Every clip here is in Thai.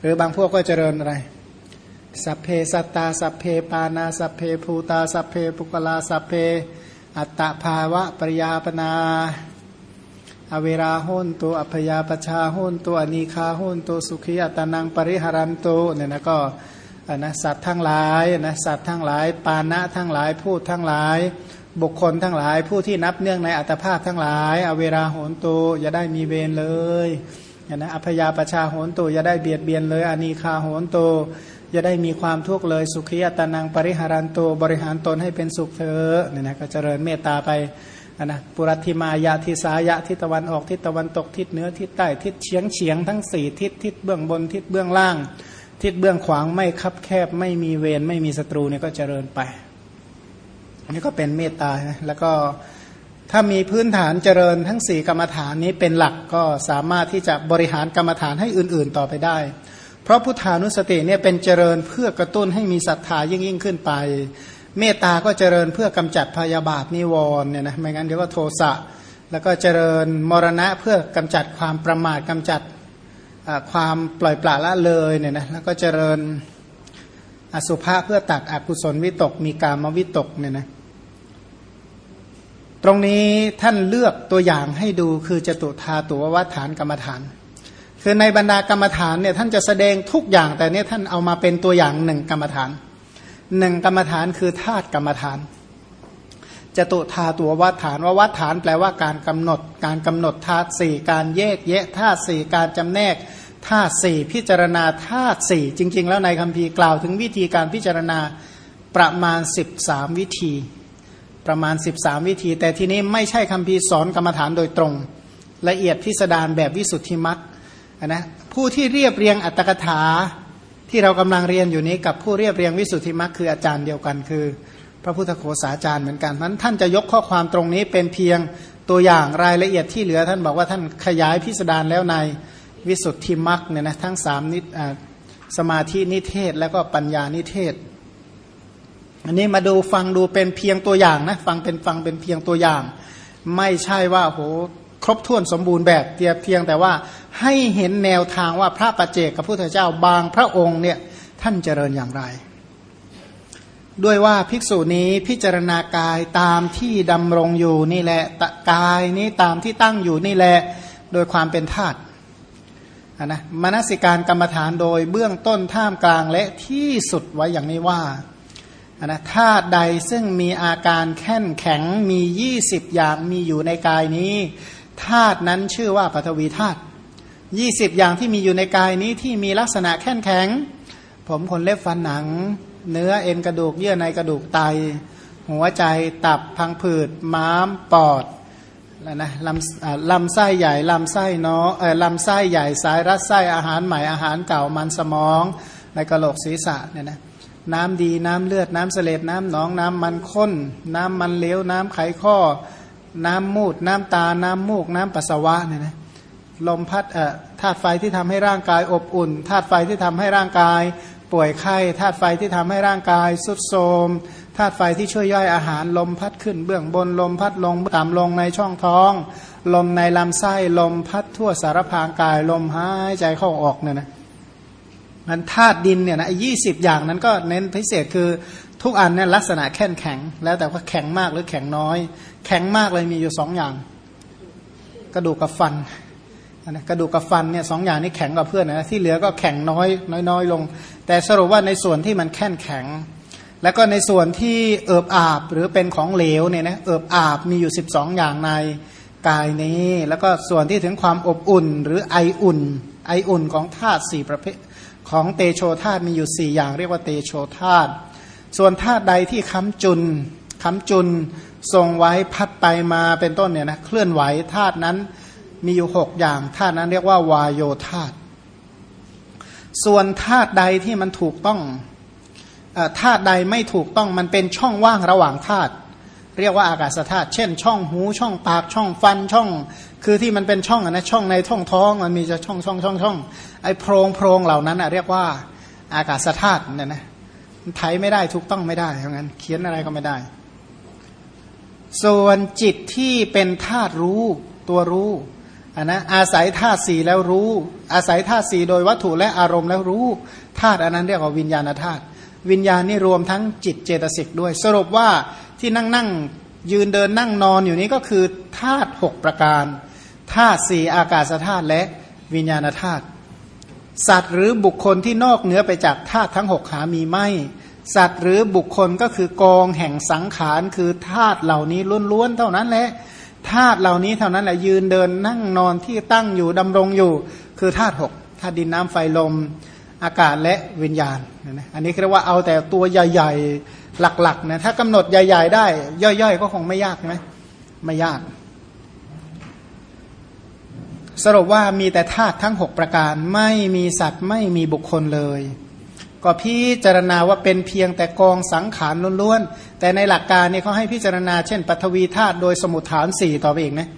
หรือบางพวกก็เจริญอะไร สัพเพสัตตา สัพเพปานา สัพเพภูตา สัพเพปุกลา สัพเพ อัตตภาวะปริยาปนา อเวราหุนตัวอัพยาปชาหุนตัวอนีคาหุนตัวสุขีอัตนังปริหารันตุเนี่ยนะก็นะสัตว์ทั้งหลายนะสัตว์ทั้งหลาย ปานะทั้งหลายพูดทั้งหลาย บุคคลทั้งหลายผู้ที่นับเนื่องในอัตภาพทั้งหลาย อเวราโหนตุอย่าได้มีเวรเลย นะอัพยาปชาโหนตุอย่าได้เบียดเบียนเลยอานีคาโหนตุอย่าได้มีความทุกข์เลยสุขียตานังปริหารันตุบริหารตนให้เป็นสุขเถอะเนี่ยนะก็เจริญเมตตาไปนะปุรัติมายาทิสายะทิศตะวันออกทิศตะวันตกทิศเหนือทิศใต้ทิศเฉียงเฉียงทั้งสี่ทิศทิศเบื้องบนทิศเบื้องล่าง ทิศเบื้องขวางไม่คับแคบไม่มีเวรไม่มีศัตรูเนี่ยก็เจริญไปอันนี้ก็เป็นเมตตาแล้วก็ ถ้ามีพื้นฐานเจริญทั้งสี่กรรมฐานนี้เป็นหลักก็สามารถที่จะบริหารกรรมฐานให้อื่น ๆ ต่อไปได้ เพราะพุทธานุสติเนี่ยเป็นเจริญเพื่อกระตุ้นให้มีศรัทธายิ่งยิ่งขึ้นไป เมตตาก็เจริญเพื่อกำจัดพยาบาทนิวรณ์เนี่ยนะไม่งั้นเดี๋ยวก็โทสะแล้วก็เจริญมรณะเพื่อกำจัดความประมาทกำจัดความปล่อยปละละเลยเนี่ยนะแล้วก็เจริญอสุภะเพื่อตัดอกุศลวิตกมีการมวิตกเนี่ยนะ ตรงนี้ท่านเลือกตัวอย่างให้ดูคือจตุธาตัววัฏฐานกรรมฐาน คือในบรรดากรรมฐานเนี่ยท่านจะแสดงทุกอย่างแต่เนี่ยท่านเอามาเป็นตัวอย่างหนึ่งกรรมฐานหนึ่งกรรมฐานคือธาตุกรรมฐานจตุธาตัววัฏฐานว่าวัฏฐานแปลว่าการกำหนด การกำหนดธาตุสี่การแยกแยะธาตุสี่การจำแนกธาตุสี่พิจารณาธาตุสี่จริง ๆ แล้วในคัมภีร์กล่าวถึงวิธีการพิจารณาประมาณ 13 วิธี ประมาณ 13 วิธี แต่ทีนี้ไม่ใช่คำพีสอนกรรมฐานโดยตรง ละเอียดพิสดารแบบวิสุทธิมัตนะผู้ที่เรียบเรียงอัตถกถาที่เรากำลังเรียนอยู่นี้กับผู้เรียบเรียงวิสุทธิมัตคืออาจารย์เดียวกันคือ พระพุทธโฆษาจารย์เหมือนกันนั้นท่านจะยกข้อความตรงนี้เป็นเพียงตัวอย่างรายละเอียดที่เหลือท่านบอกว่าท่านขยายพิสดารแล้วในวิสุทธิมัตเนี่ยนะทั้งสามนิสมาธินิเทศ แล้วก็ปัญญานิเทศ อันนี้มาดูฟังดูเป็นเพียงตัวอย่างนะฟังเป็นฟังเป็นเพียงตัวอย่าง ไม่ใช่ว่าโหครบถ้วนสมบูรณ์แบบเทียบเพียงแต่ว่าให้เห็นแนวทางว่าพระปัจเจกกับพุทธเจ้าบางพระองค์เนี่ยท่านเจริญอย่างไร ด้วยว่าภิกษุนี้พิจารณากายตามที่ดำรงอยู่นี่แหละกายนี้ตามที่ตั้งอยู่นี่แหละโดยความเป็นธาตุนะมนสิการกรรมฐานโดยเบื้องต้นท่ามกลางและที่สุดไว้อย่างนี้ว่า นะธาตุใดซึ่งมีอาการแข็งแข็งมียี่สิบอย่างมีอยู่ในกายนี้ธาตุนั้นชื่อว่าปฐวีธาตุยี่สิบอย่างที่มีอยู่ในกายนี้ที่มีลักษณะแข็งแข็ง ผมขนเล็บฟันหนัง เนื้อเอ็นกระดูกเยื่อในกระดูกไต หัวใจตับพังผืด ม้าม ปอดแล้วนะลำลำไส้ใหญ่ ลำไส้น้อเออลำไส้ใหญ่สายรัดไส้อาหารใหม่อาหารเก่ามันสมอง ในกระโหลกศีรษะเนี่ยนะ น้ำดีน้ำเลือดน้ำเสลดน้ำหนองน้ำมันข้น น้ำมันเลวน้ำไขข้อ น้ำมูด น้ำตา น้ำมูก น้ำปัสสาวะเนี่ยนะลมพัดเอ่อธาตุไฟที่ทำให้ร่างกายอบอุ่นธาตุไฟที่ทำให้ร่างกาย ป่วยไข้ธาตุไฟที่ทำให้ร่างกายสุดโทมธาตุไฟที่ช่วยย่อยอาหารลมพัดขึ้นเบื้องบนลมพัดลงต่ำลงในช่องท้อง ลมในลำไส้ลมพัดทั่วสารพางกายลมหายใจเข้าออกเนี่ยนะ มันธาตุดินเนี่ยนะยี่สิบอย่างนั้นก็เน้นพิเศษคือทุกอันเนี่ยลักษณะแข็งแข็ง แล้วแต่ว่าแข็งมากหรือแข็งน้อย แข็งมากเลยมีอยู่สองอย่าง กระดูกกับฟันนะกระดูกกับฟันเนี่ยสองอย่างนี้แข็งกว่าเพื่อนนะที่เหลือก็แข็งน้อยน้อยลง แต่สรุปว่าในส่วนที่มันแข็งแข็ง แล้วก็ในส่วนที่เอิบอาบหรือเป็นของเหลวเนี่ยนะเอิบอาบมีอยู่ 12 อย่างในกายนี้ แล้วก็ส่วนที่ถึงความอบอุ่นหรือไออุ่น ไออุ่นของธาตุสี่ประเภท ของเตโชธาตมีอยู่สี่อย่างเรียกว่าเตโชธาตส่วนธาตุใดที่ค้ำจุนค้ำจุนทรงไว้พัดไปมาเป็นต้นเนี่ยนะเคลื่อนไหวธาตุนั้นมีอยู่หกอย่างธาตุนั้นเรียกว่าวายโยธาตส่วนธาตุใดที่มันถูกต้องธาตุใดไม่ถูกต้องมันเป็นช่องว่างระหว่างธาตุเรียกว่าอากาศธาตุเช่น ช่องหูช่องปากช่องฟันช่อง คือที่มันเป็นช่องนะช่องในท้องท้องมันมีจะช่องช่องช่องช่องไอ้โพรงโพรงเหล่านั้นอะเรียกว่าอากาศธาตุเนี่ยนะไทยไม่ได้ถูกต้องไม่ได้เพราะงั้นเขียนอะไรก็ไม่ได้ ส่วนจิตที่เป็นธาตุรู้ตัวรู้อันนะอาศัยธาตุสีแล้วรู้ อาศัยธาตุสีโดยวัตถุและอารมณ์แล้วรู้ธาตุอันนั้นเรียกว่าวิญญาณธาตุวิญญาณนี่รวมทั้งจิตเจตสิกด้วย สรุปว่าที่นั่งนั่งยืนเดินนั่งนอนอยู่นี้ก็คือธาตุหกประการ ธาตุสี่อากาศธาตุและวิญญาณธาตุสัตว์หรือบุคคลที่นอกเหนือไปจากธาตุทั้งหกหามีไม่ สัตว์หรือบุคคลก็คือกองแห่งสังขารคือธาตุเหล่านี้ล้วนๆเท่านั้นแหละธาตุเหล่านี้เท่านั้นแหละยืนเดินนั่งนอนที่ตั้งอยู่ดำรงอยู่ คือธาตุหกธาตุดินน้ำไฟลม อากาศและวิญญาณอันนี้เรียกว่าเอาแต่ตัวใหญ่ๆหลักๆนะถ้ากำหนดใหญ่ ๆ ได้ ย่อยๆ ก็คงไม่ยากใช่ไหมไม่ยาก สรุปว่ามีแต่ธาตุทั้งหกประการไม่มีสัตว์ไม่มีบุคคลเลย ก็พิจารณาว่าเป็นเพียงแต่กองสังขารล้วนๆ แต่ในหลักการนี่เขาให้พิจารณาเช่นปฐวีธาตุโดยสมุทฐานสี่ต่อไปอีกนะ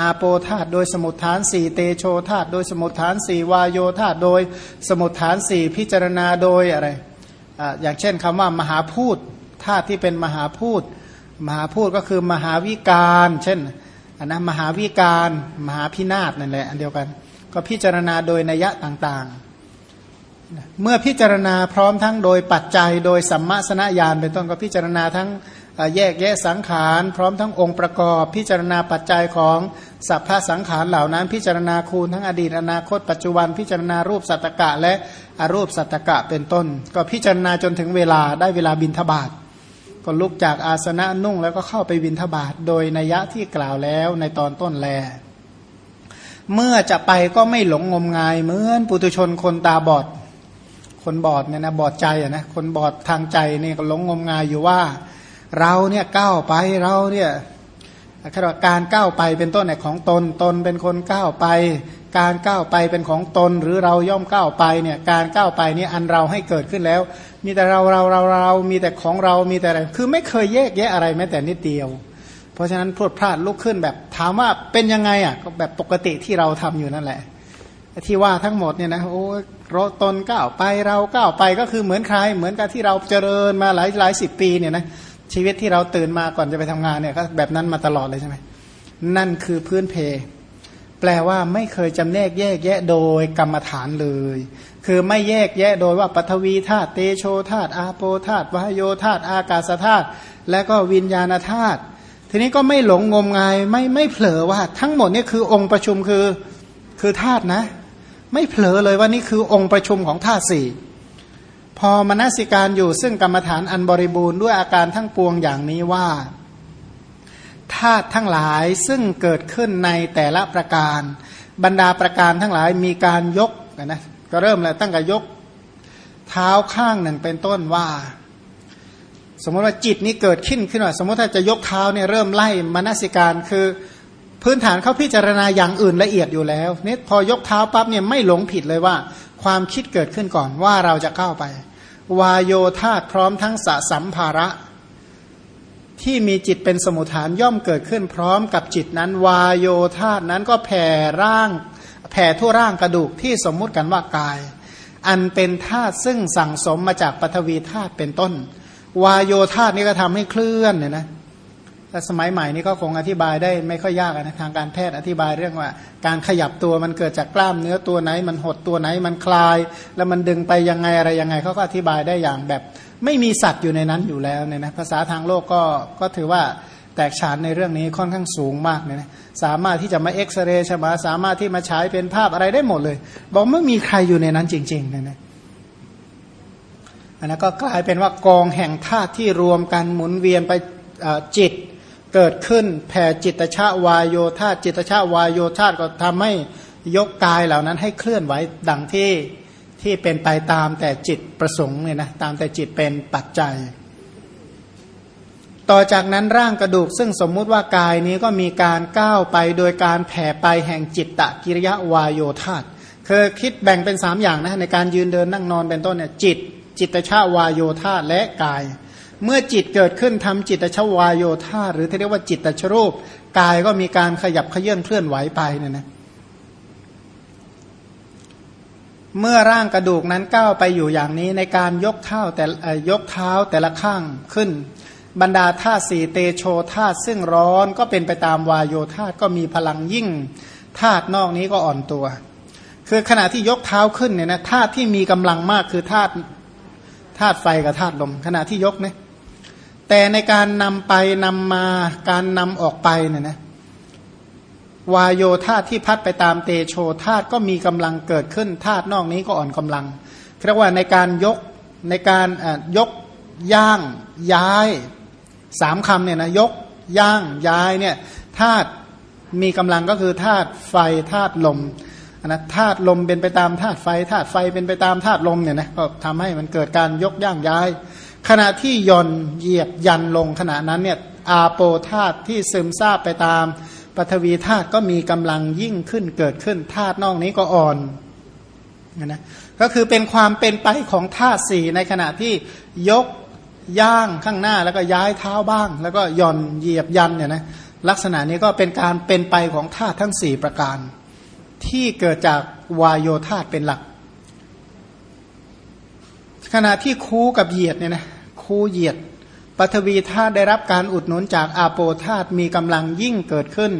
อาโปธาตุโดยสมุทฐานสี่เตโชธาตุโดยสมุทฐานสี่วายโยธาตุโดยสมุทฐานสี่พิจารณาโดยอะไรออย่างเช่นคำว่ามหาพูดธาตุที่เป็นมหาพูดมหาพูดก็คือมหาวิการ เช่น นนะมหาวิการมหาพินาศนั่นแหละอันเดียวกัน ก็พิจารณาโดยนัยะต่างๆ เมื่อพิจารณาพร้อมทั้งโดยปัจจัยโดยสัมมาสนญาณเป็นต้นก็พิจารณาทั้งแยกแยะสังขาร พร้อมทั้งองค์ประกอบ พิจารณาปัจจัยของสัพพะสังขารเหล่านั้น พิจารณาคูณทั้งอดีตอนาคต ปัจจุบันพิจารณารูปสัตตกะและอรูปสัตตกะเป็นต้น ก็พิจารณาจนถึงเวลาได้เวลาบินทบาท ก็ลุกจากอาสนะนุ่งแล้วก็เข้าไปบินทบาทโดยนัยะที่กล่าวแล้วในตอนต้นแล เมื่อจะไปก็ไม่หลงงมงายเหมือนปุตุชนคนตาบอด คนบอดเนี่ยนะบอดใจอะนะคนบอดทางใจเนี่ยก็หลงงมงายอยู่ว่า เราเนี่ยก้าวไปเราเนี่ยการก้าวไปเป็นต้นเนี่ยของตนตนเป็นคนก้าวไป การก้าวไปเป็นของตนหรือเราย่อมก้าวไปเนี่ยการก้าวไปนี่อันเราให้เกิดขึ้นแล้ว มีแต่เราเราเราเรามีแต่ของเรามีแต่อะไร คือไม่เคยแยกแยะอะไรแม้แต่นิดเดียว เพราะฉะนั้นพลดพลาดลุกขึ้นแบบถามว่าเป็นยังไงอะก็แบบปกติที่เราทำอยู่นั่นแหละที่ว่าทั้งหมดเนี่ยนะโอ้รตนก้าวไปเราก้าวไปก็คือเหมือนใคร เหมือนกับที่เราเจริญมาหลายหลายสิบปีเนี่ยนะชีวิตที่เราตื่นมาก่อนจะไปทำงานเนี่ยก็แบบนั้นมาตลอดเลยใช่ไหมนั่นคือพื้นเพ แปลว่าไม่เคยจำแนกแยกแยะโดยกรรมฐานเลย คือไม่แยกแยะโดยว่าปฐวีธาตุเตโชธาตุอาโปธาตุวายโยธาตุอากาศธาตุและก็วิญญาณธาตุทีนี้ก็ไม่หลงงมงายไม่ไม่เผลอว่าทั้งหมดนี่คือองค์ประชุมคือคือธาตุนะ ไม่เผลอเลยว่านี่คือองค์ประชุมของธาตุสี่พอมนสิการอยู่ซึ่งกรรมฐานอันบริบูรณ์ด้วยอาการทั้งปวงอย่างนี้ว่า ธาตุทั้งหลายซึ่งเกิดขึ้นในแต่ละประการ บรรดาประการทั้งหลายมีการยกนะก็เริ่มแล้วตั้งแต่ยกเท้าข้างหนึ่งเป็นต้นว่า สมมติว่าจิตนี้เกิดขึ้นขึ้นว่าสมมติถ้าจะยกเท้าเนี่ยเริ่มไล่มนสิการคือพื้นฐานเขาพิจารณาอย่างอื่นละเอียดอยู่แล้วนี่พอยกเท้าปั๊บเนี่ยไม่หลงผิดเลยว่า ความคิดเกิดขึ้นก่อนว่าเราจะเข้าไป วายโยธาพร้อมทั้งสะสัมภาระ ที่มีจิตเป็นสมุทฐานย่อมเกิดขึ้นพร้อมกับจิตนั้น วายโยธานั้นก็แผ่ร่างแผ่ทั่วร่างกระดูกที่สมมุติกันว่ากาย อันเป็นธาตุซึ่งสั่งสมมาจากปฐวีธาตุเป็นต้น วายโยธานี่ก็ทำให้เคลื่อนเนี่ยนะถ้าสมัยใหม่นี้ก็คงอธิบายได้ไม่ค่อยยากนะทางการแพทย์อธิบายเรื่องว่า การขยับตัวมันเกิดจากกล้ามเนื้อตัวไหน มันหดตัวไหนมันคลาย แล้วมันดึงไปยังไงอะไรยังไงเขาก็อธิบายได้อย่างแบบ ไม่มีสัตว์อยู่ในนั้นอยู่แล้วเนี่ยนะภาษาทางโลกก็ก็ถือว่าแตกฉานในเรื่องนี้ค่อนข้างสูงมากเนี่ยนะสามารถที่จะมาเอ็กซเรย์ใช่ไหมสามารถที่มาฉายเป็นภาพอะไรได้หมดเลย บอกไม่มีใครอยู่ในนั้นจริงๆเนี่ยนะอันนั้นก็กลายเป็นว่ากองแห่งธาตุที่รวมกันหมุนเวียนไปจิตเกิดขึ้นแผ่จิตชาวายโยธาจิตชาวายโยธาก็ทำให้ยกกายเหล่านั้นให้เคลื่อนไหวดังที่ ที่เป็นไปตามแต่จิตประสงค์เนี่ยนะตามแต่จิตเป็นปัจจัย ต่อจากนั้นร่างกระดูกซึ่งสมมุติว่ากายนี้ก็มีการก้าวไปโดยการแผ่ไปแห่งจิตตะกิริยาวายโยธาคือคิดแบ่งเป็นสามอย่างนะในการยืนเดินนั่งนอนเป็นต้นเนี่ยจิต จิตชาวายโยธาและกาย เมื่อจิตเกิดขึ้นทำจิตชาวายโยธาหรือที่เรียกว่าจิตตชรูป กายก็มีการขยับเขยื่อนเคลื่อนไหวไปเนี่ยนะ เมื่อร่างกระดูกนั้นก้าวไปอยู่อย่างนี้ในการยกเท้าแต่ยกเท้าแต่ละข้างขึ้น บรรดาธาตุสี่เตโชธาตุซึ่งร้อนก็เป็นไปตามวายโยธาตุก็มีพลังยิ่งธาตุนอกนี้ก็อ่อนตัว คือขณะที่ยกเท้าขึ้นเนี่ยนะธาตุที่มีกำลังมากคือธาตุธาตุไฟกับธาตุลมขณะที่ยกเนี่ยแต่ในการนำไปนำมาการนำออกไปเนี่ยนะ วายโยธาที่พัดไปตามเตโชธาตก็มีกำลังเกิดขึ้นธาตุนอกนี้ก็อ่อนกำลังเรียกว่าในการยกในการยกย่างย้ายสามคำเนี่ยนะยกย่างย้ายเนี่ยธาตุมีกำลังก็คือธาตุไฟธาตุลมนะธาตุลมเป็นไปตามธาตุไฟธาตุไฟเป็นไปตามธาตุลมเนี่ยนะก็ทำให้มันเกิดการยกย่างย้าย ขณะที่ย่อนเหยียบยันลงขณะนั้นเนี่ยอาโปธาตุที่ซึมซาบไปตาม ปฐวีธาตุก็มีกำลังยิ่งขึ้นเกิดขึ้นธาตุนอกนี้ก็อ่อนนะก็คือเป็นความเป็นไปของธาตุสี่ในขณะที่ยกย่างข้างหน้าแล้วก็ย้ายเท้าบ้าง แล้วก็ย่อนเหยียบยันเนี่ยนะลักษณะนี้ก็เป็นการเป็นไปของธาตุทั้งสี่ประการ ที่เกิดจากวายโยธาตุเป็นหลัก ขณะที่คูกับเหยียดเนี่ยนะคูเหยียด ปฐวีธาตุได้รับการอุดหนุนจากอาโปธาตุมีกำลังยิ่งเกิดขึ้น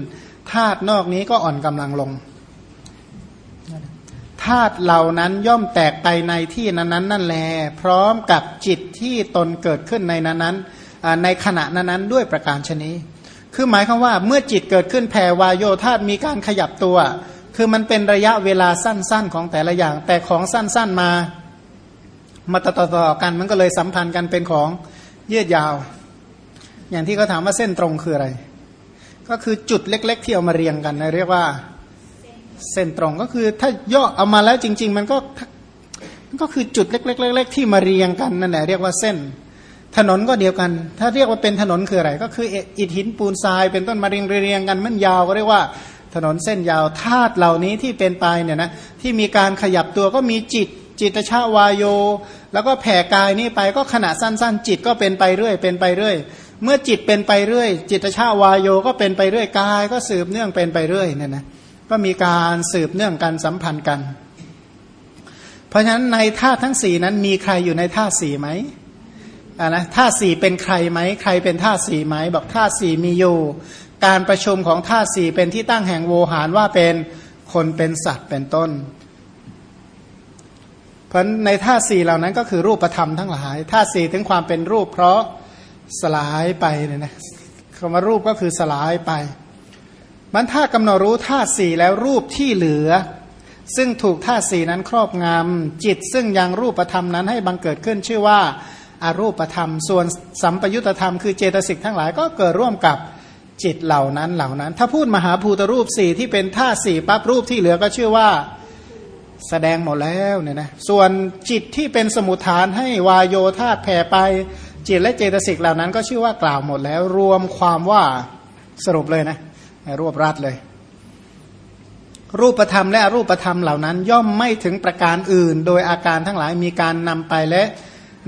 ธาตุนอกนี้ก็อ่อนกำลังลงธาตุเหล่านั้นย่อมแตกไปในที่นั้นนั้นนั่นแล พร้อมกับจิตที่ตนเกิดขึ้นในนั้นนั้นในขณะนั้นนั้นด้วยประการชนีคือหมายความว่าเมื่อจิตเกิดขึ้นแผ่วายโยธาตุมีการขยับตัว คือมันเป็นระยะเวลาสั้นๆ ของแต่ละอย่าง แต่ของสั้นๆมา มาต่อๆกันมันก็เลยสัมพันธ์กันเป็นของ ยืดยาว อย่างที่เขาถามว่าเส้นตรงคืออะไร ก็คือจุดเล็ก ๆ ที่เอามาเรียงกันนะเรียกว่า เส้นตรงก็คือถ้าย่อเอามาแล้วจริง ๆ มันก็มันก็คือจุดเล็กๆๆที่มาเรียงกันนั่นแหละเรียกว่าเส้น ถนนก็เดียวกัน ถ้าเรียกว่าเป็นถนนคืออะไร ก็คืออิฐหินปูนทราย เป็นต้นมาเรียงเรียงกันมันยาวก็เรียกว่าถนนเส้นยาวธาตุเหล่านี้ที่เป็นไปเนี่ยนะที่มีการขยับตัวก็มีจิต จิตชาวายโย แล้วก็แผ่กายนี้ไปก็ขณะสั้น ๆ จิตก็เป็นไปเรื่อย เป็นไปเรื่อย เมื่อจิตเป็นไปเรื่อย จิตชาวายโยก็เป็นไปเรื่อยกายก็สืบเนื่องเป็นไปเรื่อยเนี่ยนะก็มีการสืบเนื่องกันสัมพันธ์กัน เพราะฉะนั้นในธาตุทั้งสี่นั้นมีใครอยู่ในธาตุสี่ไหมอ่านะธาตุสี่เป็นใครไหมใครเป็นธาตุสี่ไหมบอกธาตุสี่มีอยู่ การประชุมของธาตุสี่เป็นที่ตั้งแห่งโวหารว่าเป็นคนเป็นสัตว์เป็นต้น เพราะในธาตุสี่เหล่านั้นก็คือรูปธรรมทั้งหลายธาตุสี่ถึงความเป็นรูป เพราะสลายไปเนี่ยนะคำว่ารูปก็คือสลายไป มันถ้ากำหนดรู้ธาตุสี่แล้วรูปที่เหลือ ซึ่งถูกธาตุสี่นั้นครอบงำจิต ซึ่งยังรูปธรรมนั้นให้บังเกิดขึ้นชื่อว่าอารูปธรรม ส่วนสัมปยุตธรรมคือเจตสิกทั้งหลายก็เกิดร่วมกับจิตเหล่านั้นเหล่านั้น ถ้าพูดมหาภูตรูปสี่ที่เป็นธาตุสี่ปั๊บรูปที่เหลือก็ชื่อว่า แสดงหมดแล้วเนี่ยนะส่วนจิตที่เป็นสมุทฐานให้วายโยธาแผ่ไป จิตและเจตสิกเหล่านั้นก็ชื่อว่ากล่าวหมดแล้ว รวมความว่าสรุปเลยนะรวบรัดเลย รูปธรรมและรูปธรรมเหล่านั้น ย่อมไม่ถึงประการอื่น โดยอาการทั้งหลายมีการนำไปและ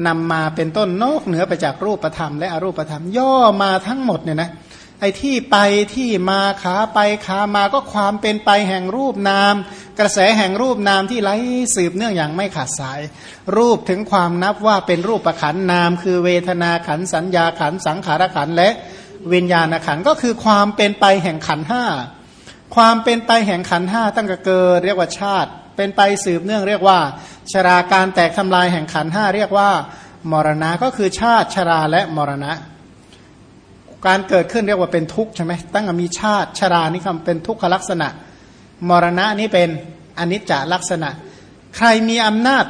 นำมาเป็นต้นนอกเหนือไปจากรูปธรรมและอรูปธรรม ย่อมาทั้งหมดเนี่ยนะ ไอ้ที่ไปที่มาขาไปขามาก็ความเป็นไปแห่งรูปนาม กระแสแห่งรูปนามที่ไหลสืบเนื่องอย่างไม่ขาดสาย รูปถึงความนับว่าเป็นรูปประขันนาม คือเวทนาขันสัญญาขันสังขารขันและวิญญาณขันก็คือความเป็นไปแห่งขันห้าความเป็นไปแห่งขันห้าตั้งแต่เกิดเรียกว่าชาติ เป็นไปสืบเนื่องเรียกว่า ชราการแตกทำลายแห่งขันห้าเรียกว่ามรณะก็คือชาติชราและมรณะ การเกิดขึ้นเรียกว่าเป็นทุกข์ใช่ไหมตั้งแต่มีชาติชรานี่คำเป็นทุกขลักษณะ มรณะนี่เป็นอนิจจลักษณะ ใครมีอำนาจ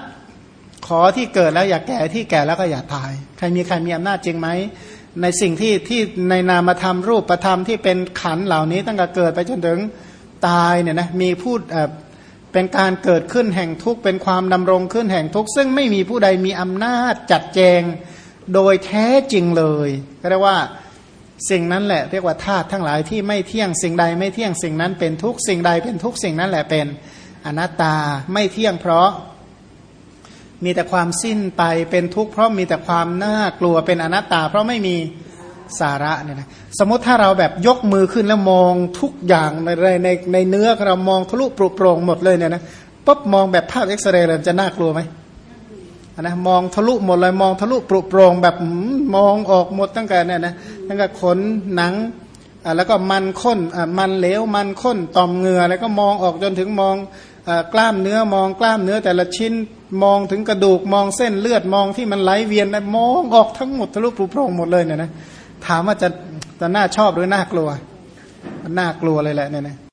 ขอที่เกิดแล้วอย่าแก่ที่แก่แล้วก็อย่าตาย ใครมีใครมีอำนาจจริงไหมในสิ่งที่ที่ในนามธรรมรูปธรรมที่เป็นขันเหล่านี้ตั้งแต่เกิดไปจนถึงตายเนี่ยนะมีพูดเป็นการเกิดขึ้นแห่งทุกข์เป็นความดำรงขึ้นแห่งทุกข์ซึ่งไม่มีผู้ใดมีอำนาจจัดแจงโดยแท้จริงเลยก็เรียกว่า สิ่งนั้นแหละเรียกว่าธาตุทั้งหลายที่ไม่เที่ยงสิ่งใดไม่เที่ยงสิ่งนั้นเป็นทุกสิ่งใดเป็นทุกสิ่งนั้นแหละเป็นอนัตตาไม่เที่ยงเพราะ มีแต่ความสิ้นไปเป็นทุกข์เพราะมีแต่ความน่ากลัวเป็นอนัตตา เพราะไม่มีสาระเนี่ยนะสมมติถ้าเราแบบยกมือขึ้นแล้วมองทุกอย่างในในในเนื้อเรามองทะลุปรุโปร่งหมดเลยเนี่ยนะปุ๊บมองแบบภาพเอ็กซเรย์เลยจะน่ากลัวไหม นะมองทะลุหมดเลยมองทะลุปรุโปร่งแบบมองออกหมดตั้งแต่เนี่ยนะตั้งแต่ขนหนังอ่าแล้วก็มันข้นอ่ามันเหลวมันข้นต่อมเหงื่อแล้วก็มองออกจนถึงมองอ่ากล้ามเนื้อมองกล้ามเนื้อแต่ละชิ้นมองถึงกระดูกมองเส้นเลือดมองที่มันไหลเวียนมองออกทั้งหมดทะลุปรุโปรงหมดเลยเนี่ยนะถามว่าจะจะน่าชอบหรือน่ากลัวนน่ากลัวเลยแหละเนี่ยนะ